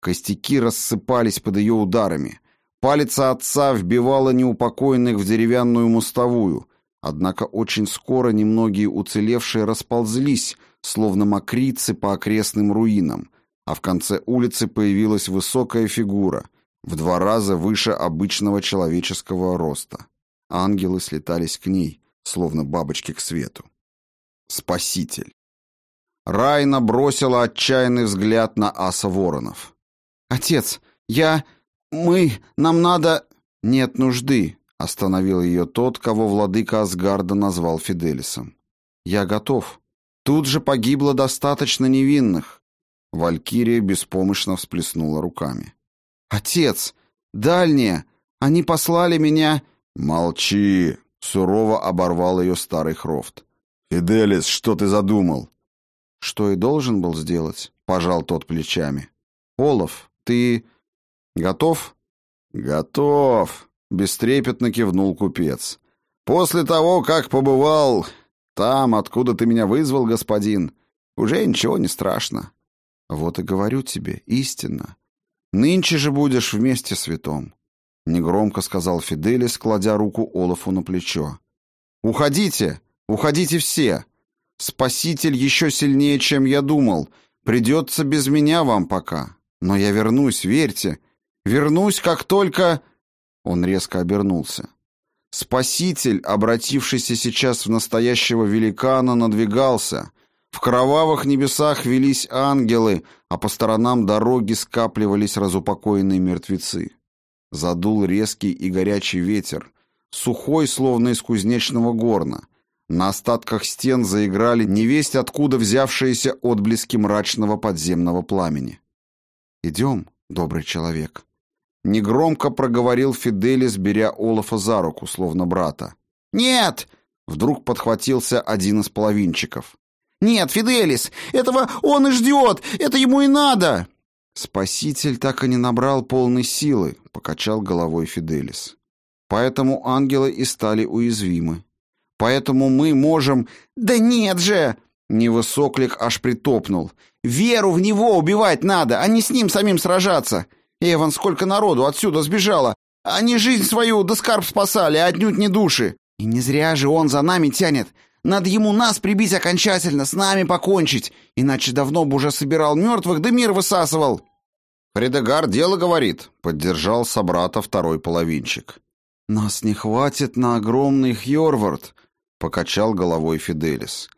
Костяки рассыпались под ее ударами. Палец отца вбивала неупокоенных в деревянную мостовую, однако очень скоро немногие уцелевшие расползлись, словно мокрицы по окрестным руинам, а в конце улицы появилась высокая фигура, в два раза выше обычного человеческого роста. Ангелы слетались к ней, словно бабочки к свету. Спаситель. Райна бросила отчаянный взгляд на аса воронов. «Отец, я... мы... нам надо...» «Нет нужды», — остановил ее тот, кого владыка Асгарда назвал Фиделисом. «Я готов. Тут же погибло достаточно невинных. Валькирия беспомощно всплеснула руками. Отец, дальние, они послали меня... Молчи, сурово оборвал ее старый Хрофт. Фиделис, что ты задумал? Что и должен был сделать, пожал тот плечами. Олаф, ты готов? Готов, бестрепетно кивнул купец. После того, как побывал там, откуда ты меня вызвал, господин, уже ничего не страшно. Вот и говорю тебе, истинно. Нынче же будешь вместе святом. Негромко сказал Фиделис, кладя руку Олафу на плечо. Уходите, уходите все. Спаситель еще сильнее, чем я думал. Придется без меня вам пока. Но я вернусь, верьте. Вернусь, как только... Он резко обернулся. Спаситель, обратившийся сейчас в настоящего великана, надвигался. В кровавых небесах велись ангелы, а по сторонам дороги скапливались разупокоенные мертвецы. Задул резкий и горячий ветер, сухой, словно из кузнечного горна. На остатках стен заиграли невесть откуда взявшиеся отблески мрачного подземного пламени. «Идем, добрый человек», Негромко проговорил Фиделис, беря Олафа за руку, словно брата. «Нет!» — вдруг подхватился один из половинчиков. «Нет, Фиделис! Этого он и ждет! Это ему и надо!» «Спаситель так и не набрал полной силы», — покачал головой Фиделис. «Поэтому ангелы и стали уязвимы. Поэтому мы можем...» «Да нет же!» — невысоклик аж притопнул. «Веру в него убивать надо, а не с ним самим сражаться. Эван, сколько народу отсюда сбежало! Они жизнь свою да скарб спасали, а отнюдь не души! И не зря же он за нами тянет! Надо ему нас прибить окончательно, с нами покончить, иначе давно бы уже собирал мертвых да мир высасывал!» «Фредегар дело говорит», — поддержал собрата второй половинчик. «Нас не хватит на огромный Хьорвард», — покачал головой Фиделис.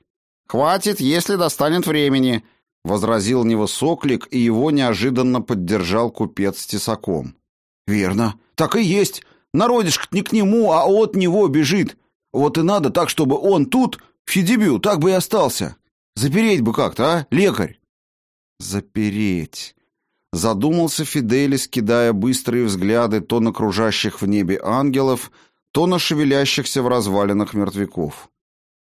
«Хватит, если достанет времени», — возразил невысоклик, и его неожиданно поддержал купец с тесаком. «Верно, так и есть. Народишко не к нему, а от него бежит. Вот и надо так, чтобы он тут, в Фидибю, так бы и остался. Запереть бы как-то, а, лекарь?» «Запереть», — задумался Фиделис, кидая быстрые взгляды то на кружащих в небе ангелов, то на шевелящихся в развалинах мертвяков.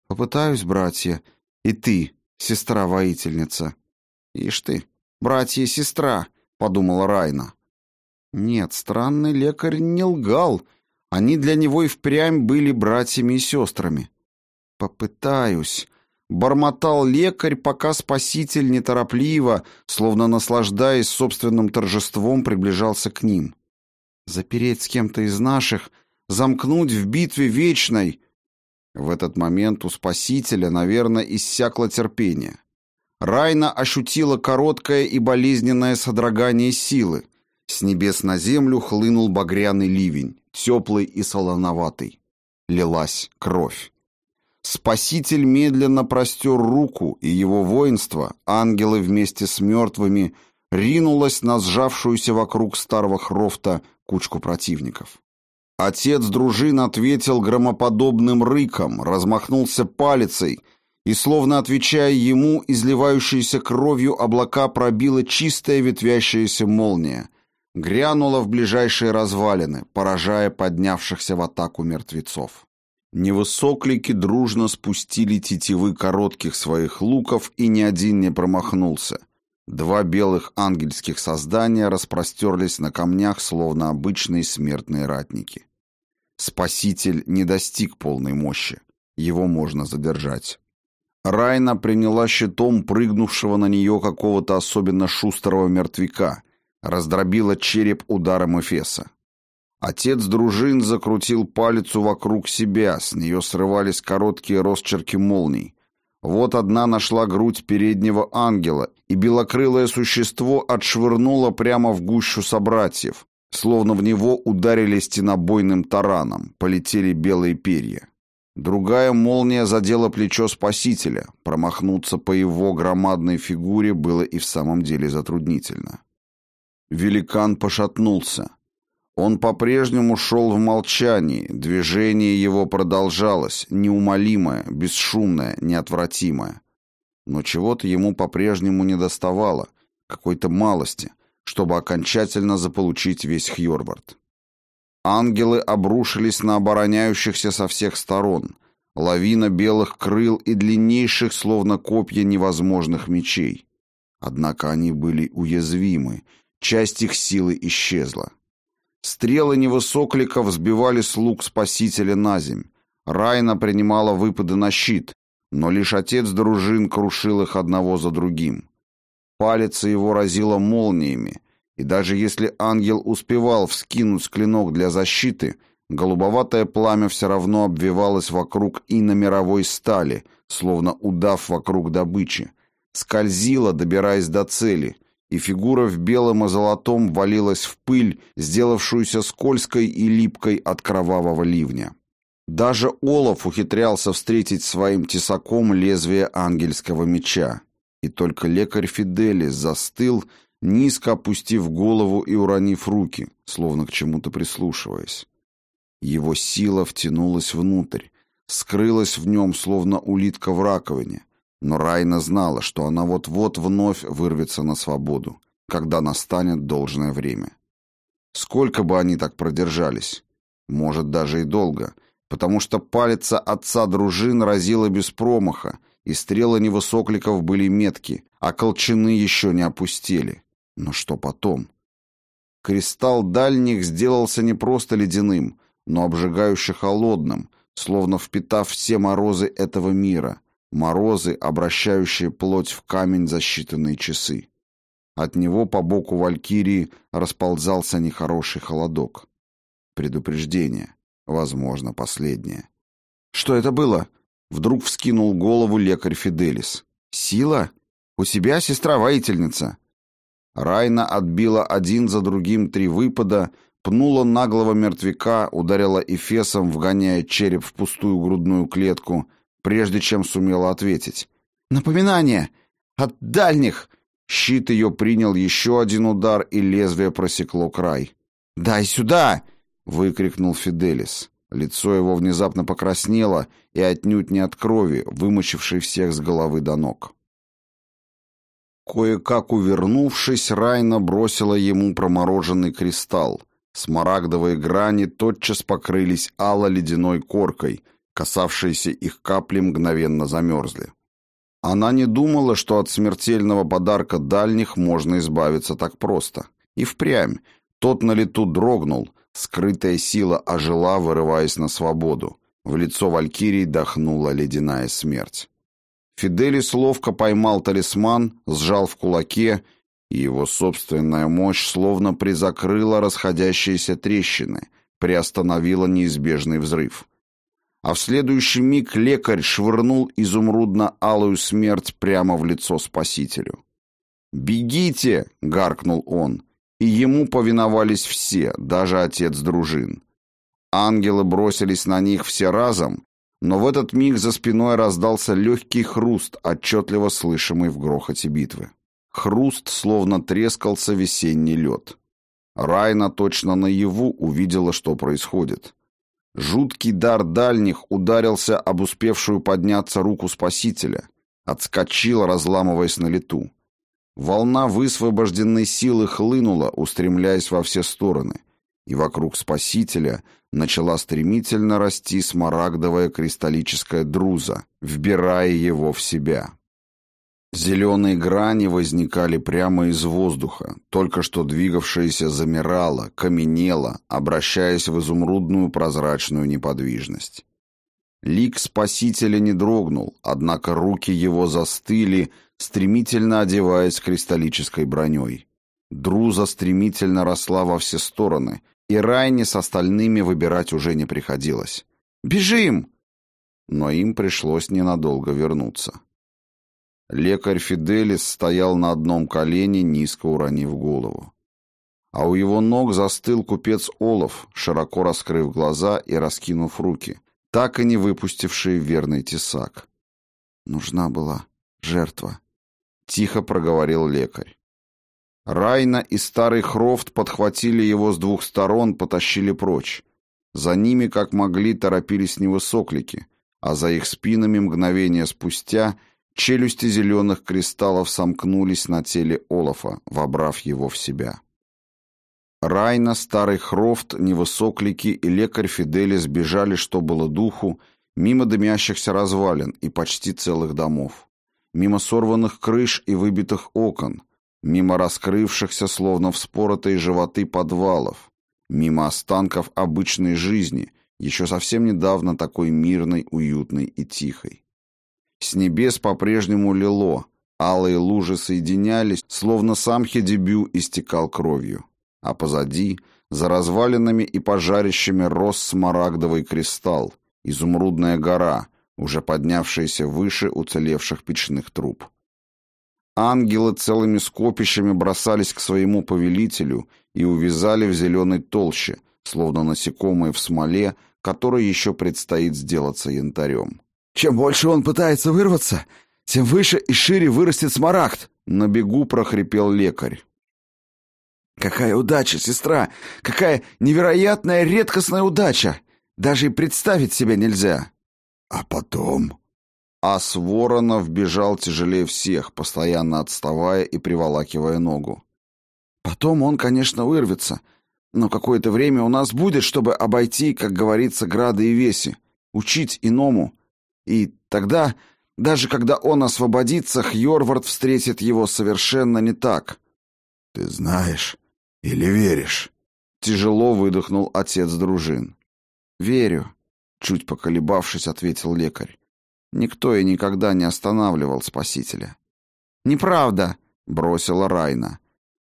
«Попытаюсь, братья, и ты, сестра-воительница». «Ишь ты, братья и сестра», — подумала Райна. Нет, странный лекарь не лгал. Они для него и впрямь были братьями и сестрами. «Попытаюсь», — бормотал лекарь, пока спаситель неторопливо, словно наслаждаясь собственным торжеством, приближался к ним. «Запереть с кем-то из наших, замкнуть в битве вечной». В этот момент у спасителя, наверное, иссякло терпение. Райна ощутила короткое и болезненное содрогание силы. С небес на землю хлынул багряный ливень. теплый и солоноватый. Лилась кровь. Спаситель медленно простер руку, и его воинство, ангелы вместе с мертвыми, ринулось на сжавшуюся вокруг старого хрофта кучку противников. Отец дружин ответил громоподобным рыком, размахнулся палицей, и, словно отвечая ему, изливающейся кровью облака пробила чистая ветвящаяся молния, грянула в ближайшие развалины, поражая поднявшихся в атаку мертвецов. Невысоклики дружно спустили тетивы коротких своих луков, и ни один не промахнулся. Два белых ангельских создания распростерлись на камнях, словно обычные смертные ратники. Спаситель не достиг полной мощи. Его можно задержать. Райна приняла щитом прыгнувшего на нее какого-то особенно шустрого мертвяка, раздробила череп ударом Эфеса. Отец дружин закрутил палицу вокруг себя, с нее срывались короткие росчерки молний. Вот одна нашла грудь переднего ангела, и белокрылое существо отшвырнуло прямо в гущу собратьев, словно в него ударили стенобойным тараном, полетели белые перья. Другая молния задела плечо спасителя, промахнуться по его громадной фигуре было и в самом деле затруднительно. Великан пошатнулся. Он по-прежнему шел в молчании, движение его продолжалось, неумолимое, бесшумное, неотвратимое. Но чего-то ему по-прежнему не доставало, какой-то малости, чтобы окончательно заполучить весь Хьорвард. Ангелы обрушились на обороняющихся со всех сторон, лавина белых крыл и длиннейших, словно копья невозможных мечей. Однако они были уязвимы, часть их силы исчезла. Стрелы невысокликов сбивали слуг спасителя на земь. Райна принимала выпады на щит, но лишь отец дружин крушил их одного за другим. Палец его разило молниями, и даже если ангел успевал вскинуть клинок для защиты, голубоватое пламя все равно обвивалось вокруг и на мировой стали, словно удав вокруг добычи, скользило, добираясь до цели, и фигура в белом и золотом валилась в пыль, сделавшуюся скользкой и липкой от кровавого ливня. Даже Олаф ухитрялся встретить своим тесаком лезвие ангельского меча, и только лекарь Фиделис застыл, низко опустив голову и уронив руки, словно к чему-то прислушиваясь. Его сила втянулась внутрь, скрылась в нем, словно улитка в раковине, но Райна знала, что она вот-вот вновь вырвется на свободу, когда настанет должное время. Сколько бы они так продержались? Может, даже и долго, потому что палец отца дружин разила без промаха, и стрелы невысокликов были метки, а колчаны еще не опустили. Но что потом? Кристалл дальних сделался не просто ледяным, но обжигающе холодным, словно впитав все морозы этого мира, морозы, обращающие плоть в камень за считанные часы. От него по боку валькирии расползался нехороший холодок. Предупреждение, возможно, последнее. «Что это было?» Вдруг вскинул голову лекарь Фиделис. «Сила? У себя сестра-воительница?» Райна отбила один за другим три выпада, пнула наглого мертвяка, ударила эфесом, вгоняя череп в пустую грудную клетку — прежде чем сумела ответить. «Напоминание! От дальних!» Щит ее принял еще один удар, и лезвие просекло край. «Дай сюда!» — выкрикнул Фиделис. Лицо его внезапно покраснело, и отнюдь не от крови, вымочившей всех с головы до ног. Кое-как увернувшись, Райна бросила ему промороженный кристалл. Смарагдовые грани тотчас покрылись ало-ледяной коркой, Касавшиеся их капли мгновенно замерзли. Она не думала, что от смертельного подарка дальних можно избавиться так просто. И впрямь, тот на лету дрогнул, скрытая сила ожила, вырываясь на свободу. В лицо Валькирии дохнула ледяная смерть. Фиделис ловко поймал талисман, сжал в кулаке, и его собственная мощь словно призакрыла расходящиеся трещины, приостановила неизбежный взрыв а в следующий миг лекарь швырнул изумрудно-алую смерть прямо в лицо спасителю. «Бегите!» — гаркнул он, и ему повиновались все, даже отец дружин. Ангелы бросились на них все разом, но в этот миг за спиной раздался легкий хруст, отчетливо слышимый в грохоте битвы. Хруст словно трескался весенний лед. Райна точно наяву увидела, что происходит. Жуткий дар дальних ударился об успевшую подняться руку спасителя, отскочил, разламываясь на лету. Волна высвобожденной силы хлынула, устремляясь во все стороны, и вокруг спасителя начала стремительно расти смарагдовая кристаллическая друза, вбирая его в себя. Зеленые грани возникали прямо из воздуха, только что двигавшаяся замирала, каменела, обращаясь в изумрудную прозрачную неподвижность. Лик Спасителя не дрогнул, однако руки его застыли, стремительно одеваясь кристаллической броней. Друза стремительно росла во все стороны, и Райне с остальными выбирать уже не приходилось. «Бежим!» Но им пришлось ненадолго вернуться. Лекарь Фиделис стоял на одном колене, низко уронив голову. А у его ног застыл купец Олов, широко раскрыв глаза и раскинув руки, так и не выпустивший верный тесак. «Нужна была жертва», — тихо проговорил лекарь. Райна и старый Хрофт подхватили его с двух сторон, потащили прочь. За ними, как могли, торопились невысоклики, а за их спинами мгновение спустя челюсти зеленых кристаллов сомкнулись на теле Олафа, вобрав его в себя. Райна, старый Хрофт, невысоклики и лекарь Фидели сбежали, что было духу, мимо дымящихся развалин и почти целых домов, мимо сорванных крыш и выбитых окон — мимо раскрывшихся, словно вспоротые животы подвалов, мимо останков обычной жизни, еще совсем недавно такой мирной, уютной и тихой. С небес по-прежнему лило, алые лужи соединялись, словно сам Хедебю истекал кровью, а позади, за развалинами и пожарищами рос смарагдовый кристалл, изумрудная гора, уже поднявшаяся выше уцелевших печных труб. Ангелы целыми скопищами бросались к своему повелителю и увязали в зеленой толще, словно насекомые в смоле, которой еще предстоит сделаться янтарем. «Чем больше он пытается вырваться, тем выше и шире вырастет смарагд!» На бегу прохрипел лекарь. «Какая удача, сестра! Какая невероятная редкостная удача! Даже и представить себе нельзя!» «А потом...» Ас Воронов бежал тяжелее всех, постоянно отставая и приволакивая ногу. Потом он, конечно, вырвется, но какое-то время у нас будет, чтобы обойти, как говорится, грады и веси, учить иному. И тогда, даже когда он освободится, Хьорвард встретит его совершенно не так. Ты знаешь или веришь? Тяжело выдохнул отец дружин. Верю, чуть поколебавшись, ответил лекарь. Никто и никогда не останавливал Спасителя. «Неправда», — бросила Райна.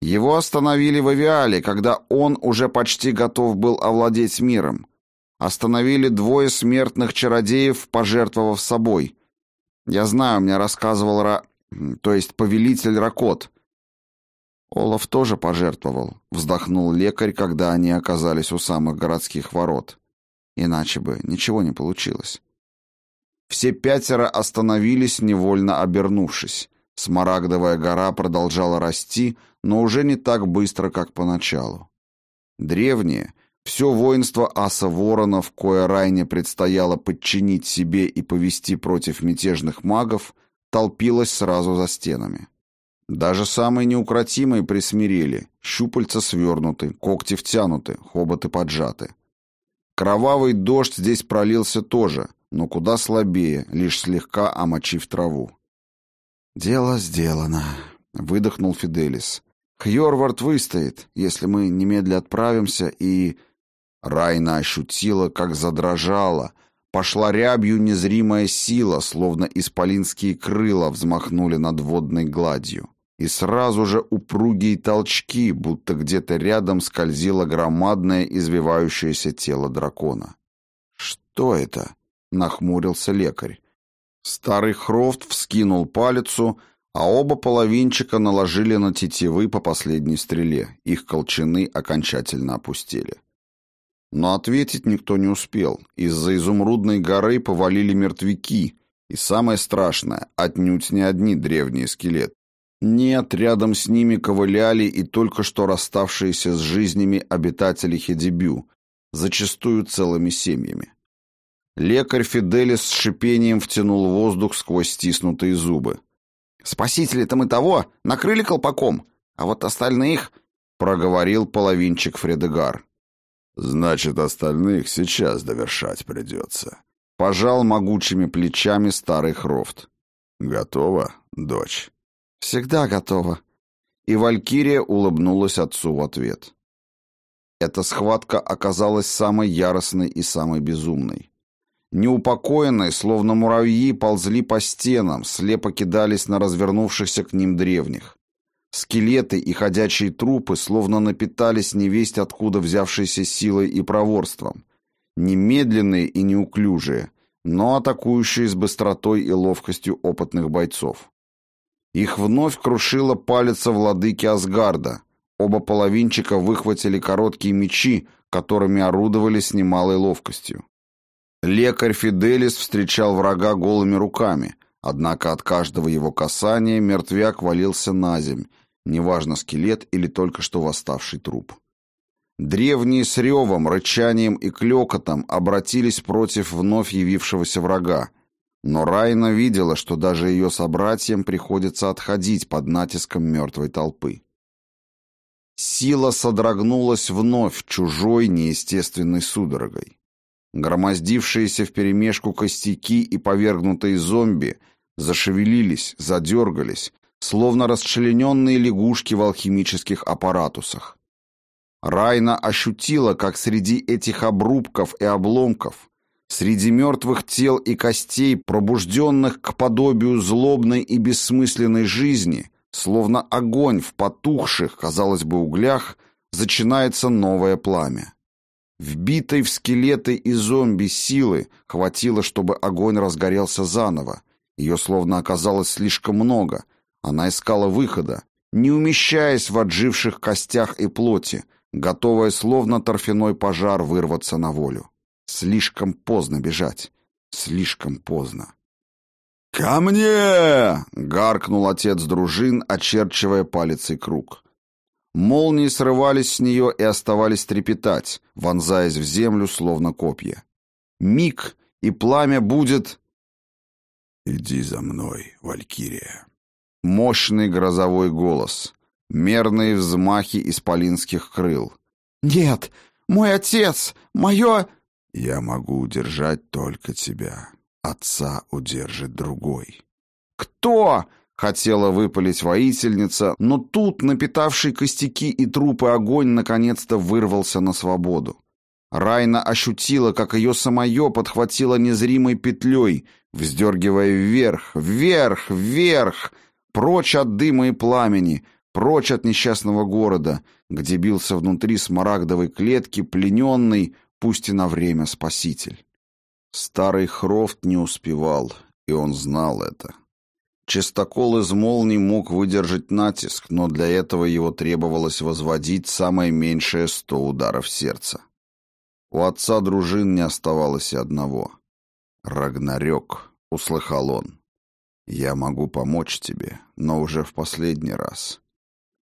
«Его остановили в Авиале, когда он уже почти готов был овладеть миром. Остановили двое смертных чародеев, пожертвовав собой. Я знаю, мне рассказывал Ра... то есть повелитель Ракот». Олаф тоже пожертвовал, вздохнул лекарь, когда они оказались у самых городских ворот. Иначе бы ничего не получилось. Все пятеро остановились, невольно обернувшись. Смарагдовая гора продолжала расти, но уже не так быстро, как поначалу. Древние, все воинство аса воронов, кое Райне предстояло подчинить себе и повести против мятежных магов, толпилось сразу за стенами. Даже самые неукротимые присмирели, щупальца свернуты, когти втянуты, хоботы поджаты. Кровавый дождь здесь пролился тоже — но куда слабее, лишь слегка омочив траву. «Дело сделано», — выдохнул Фиделис. «Хьорвард выстоит, если мы немедля отправимся и...» Райна ощутила, как задрожала, пошла рябью незримая сила, словно исполинские крыла взмахнули над водной гладью. И сразу же упругие толчки, будто где-то рядом скользило громадное извивающееся тело дракона. «Что это?» Нахмурился лекарь. Старый Хрофт вскинул палицу, а оба половинчика наложили на тетивы по последней стреле. Их колчаны окончательно опустили. Но ответить никто не успел. Из-за изумрудной горы повалили мертвяки, и самое страшное, отнюдь не одни древние скелеты. Нет, рядом с ними ковыляли и только что расставшиеся с жизнями обитатели Хедебю, зачастую целыми семьями. Лекарь Фиделис с шипением втянул воздух сквозь стиснутые зубы. «Спасители-то мы того, накрыли колпаком, а вот остальных...» — проговорил половинчик Фредегар. «Значит, остальных сейчас довершать придется», — пожал могучими плечами старый Хрофт. «Готова, дочь?» «Всегда готова». И Валькирия улыбнулась отцу в ответ. Эта схватка оказалась самой яростной и самой безумной. Неупокоенные, словно муравьи, ползли по стенам, слепо кидались на развернувшихся к ним древних. Скелеты и ходячие трупы словно напитались невесть откуда взявшейся силой и проворством. Немедленные и неуклюжие, но атакующие с быстротой и ловкостью опытных бойцов. Их вновь крушила палец владыки Асгарда. Оба половинчика выхватили короткие мечи, которыми орудовали с немалой ловкостью. Лекарь Фиделис встречал врага голыми руками, однако от каждого его касания мертвяк валился на земь, неважно скелет или только что восставший труп. Древние с ревом, рычанием и клёкотом обратились против вновь явившегося врага, но Райна видела, что даже ее собратьям приходится отходить под натиском мертвой толпы. Сила содрогнулась вновь чужой неестественной судорогой. Громоздившиеся вперемешку костяки и повергнутые зомби зашевелились, задергались, словно расчлененные лягушки в алхимических аппаратусах. Райна ощутила, как среди этих обрубков и обломков, среди мертвых тел и костей, пробужденных к подобию злобной и бессмысленной жизни, словно огонь в потухших, казалось бы, углях, зачинается новое пламя. Вбитой в скелеты и зомби силы хватило, чтобы огонь разгорелся заново. Ее словно оказалось слишком много. Она искала выхода, не умещаясь в отживших костях и плоти, готовая словно торфяной пожар вырваться на волю. Слишком поздно бежать. Слишком поздно. «Ко мне!» — гаркнул отец дружин, очерчивая палицей круг. Молнии срывались с нее и оставались трепетать, вонзаясь в землю, словно копья. Миг, и пламя будет... «Иди за мной, Валькирия». Мощный грозовой голос, мерные взмахи исполинских крыл. «Нет, мой отец, мое...» «Я могу удержать только тебя. Отца удержит другой». «Кто?» Хотела выпалить воительница, но тут напитавший костяки и трупы огонь наконец-то вырвался на свободу. Райна ощутила, как ее самое подхватило незримой петлей, вздергивая вверх, вверх, вверх, прочь от дыма и пламени, прочь от несчастного города, где бился внутри смарагдовой клетки плененный, пусть и на время, спаситель. Старый Хрофт не успевал, и он знал это. Чистокол из молний мог выдержать натиск, но для этого его требовалось возводить самое меньшее сто ударов сердца. У отца дружин не оставалось и одного. «Рагнарёк», — услыхал он, — «я могу помочь тебе, но уже в последний раз.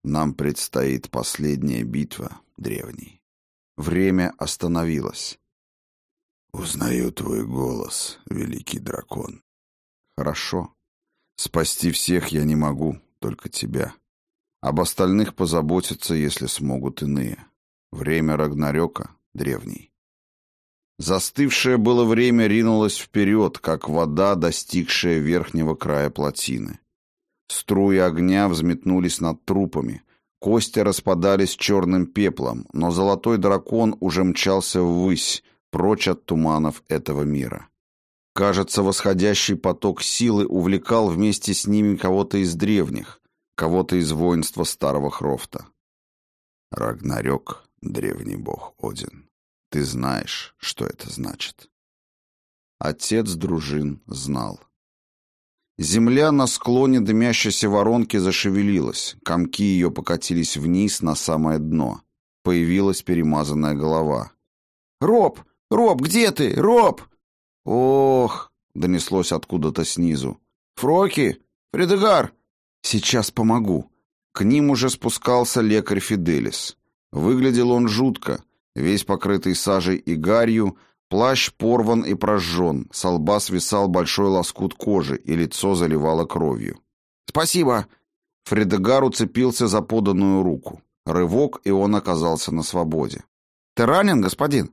Нам предстоит последняя битва, древний». Время остановилось. «Узнаю твой голос, великий дракон». «Хорошо», Спасти всех я не могу, только тебя. Об остальных позаботятся, если смогут иные. Время Рагнарёка древний. Застывшее было время ринулось вперед, как вода, достигшая верхнего края плотины. Струи огня взметнулись над трупами, кости распадались черным пеплом, но золотой дракон уже мчался ввысь, прочь от туманов этого мира. Кажется, восходящий поток силы увлекал вместе с ними кого-то из древних, кого-то из воинства старого Хрофта. Рагнарёк, древний бог Один, ты знаешь, что это значит. Отец дружин знал. Земля на склоне дымящейся воронки зашевелилась, комки ее покатились вниз на самое дно. Появилась перемазанная голова. Роб! Роб, где ты? Роб!» «Ох!» — донеслось откуда-то снизу. «Фроки! Фредегар!» «Сейчас помогу». К ним уже спускался лекарь Фиделис. Выглядел он жутко, весь покрытый сажей и гарью, плащ порван и прожжен, с лба свисал большой лоскут кожи, и лицо заливало кровью. «Спасибо!» Фредегар уцепился за поданную руку. Рывок, и он оказался на свободе. «Ты ранен, господин?»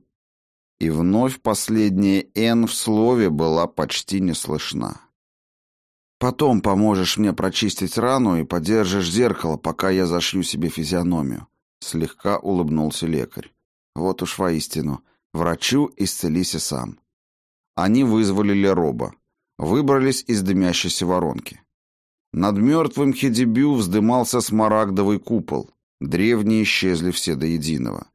И вновь последняя «Н» в слове была почти не слышна. «Потом поможешь мне прочистить рану и подержишь зеркало, пока я зашью себе физиономию», — слегка улыбнулся лекарь. «Вот уж воистину, врачу исцелись и сам». Они вызвали Роба, выбрались из дымящейся воронки. Над мертвым Хедебю вздымался смарагдовый купол, древние исчезли все до единого.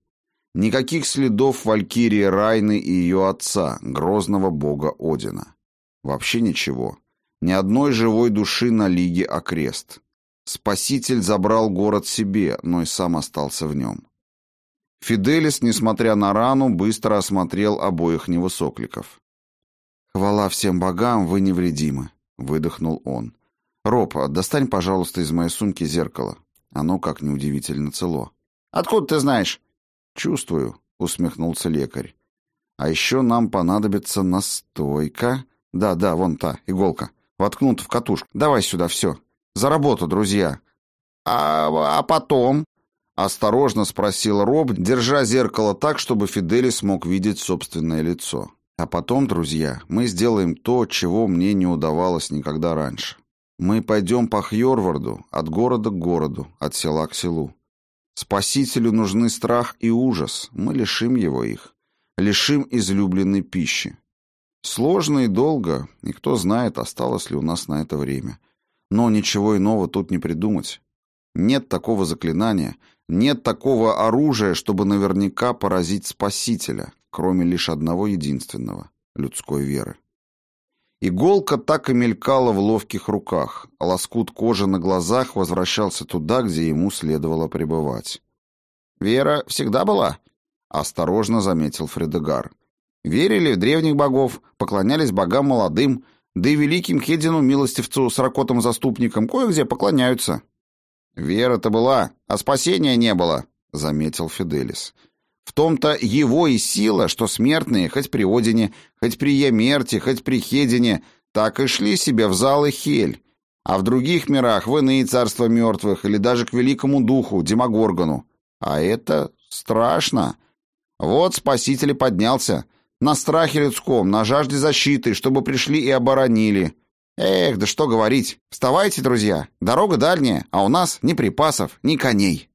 Никаких следов Валькирии Райны и ее отца, грозного бога Одина. Вообще ничего. Ни одной живой души на Лиге Окрест. Спаситель забрал город себе, но и сам остался в нем. Фиделис, несмотря на рану, быстро осмотрел обоих невысокликов. «Хвала всем богам, вы невредимы», — выдохнул он. «Роб, достань, пожалуйста, из моей сумки зеркало. Оно, как неудивительно, цело». «Откуда ты знаешь?» «Чувствую», — усмехнулся лекарь. «А еще нам понадобится настойка. Да-да, вон та, иголка. Воткнута в катушку. Давай сюда все. За работу, друзья». «А, а потом?» — осторожно спросил Роб, держа зеркало так, чтобы Фидели смог видеть собственное лицо. «А потом, друзья, мы сделаем то, чего мне не удавалось никогда раньше. Мы пойдем по Хьорварду, от города к городу, от села к селу. Спасителю нужны страх и ужас, мы лишим его их, лишим излюбленной пищи. Сложно и долго, и кто знает, осталось ли у нас на это время. Но ничего иного тут не придумать. Нет такого заклинания, нет такого оружия, чтобы наверняка поразить Спасителя, кроме лишь одного единственного — людской веры. Иголка так и мелькала в ловких руках, а лоскут кожи на глазах возвращался туда, где ему следовало пребывать. «Вера всегда была?» — осторожно заметил Фредегар. «Верили в древних богов, поклонялись богам молодым, да и великим Хедину, милостивцу, сорокотым заступникам, кое-где поклоняются». «Вера-то была, а спасения не было», — заметил Фиделис. В том-то его и сила, что смертные, хоть при Одине, хоть при Емерте, хоть при Хедине, так и шли себе в залы Хель, а в других мирах в иные царства мертвых или даже к великому духу, Демогоргону. А это страшно. Вот Спаситель поднялся, на страхе людском, на жажде защиты, чтобы пришли и оборонили. Эх, да что говорить. Вставайте, друзья, дорога дальняя, а у нас ни припасов, ни коней.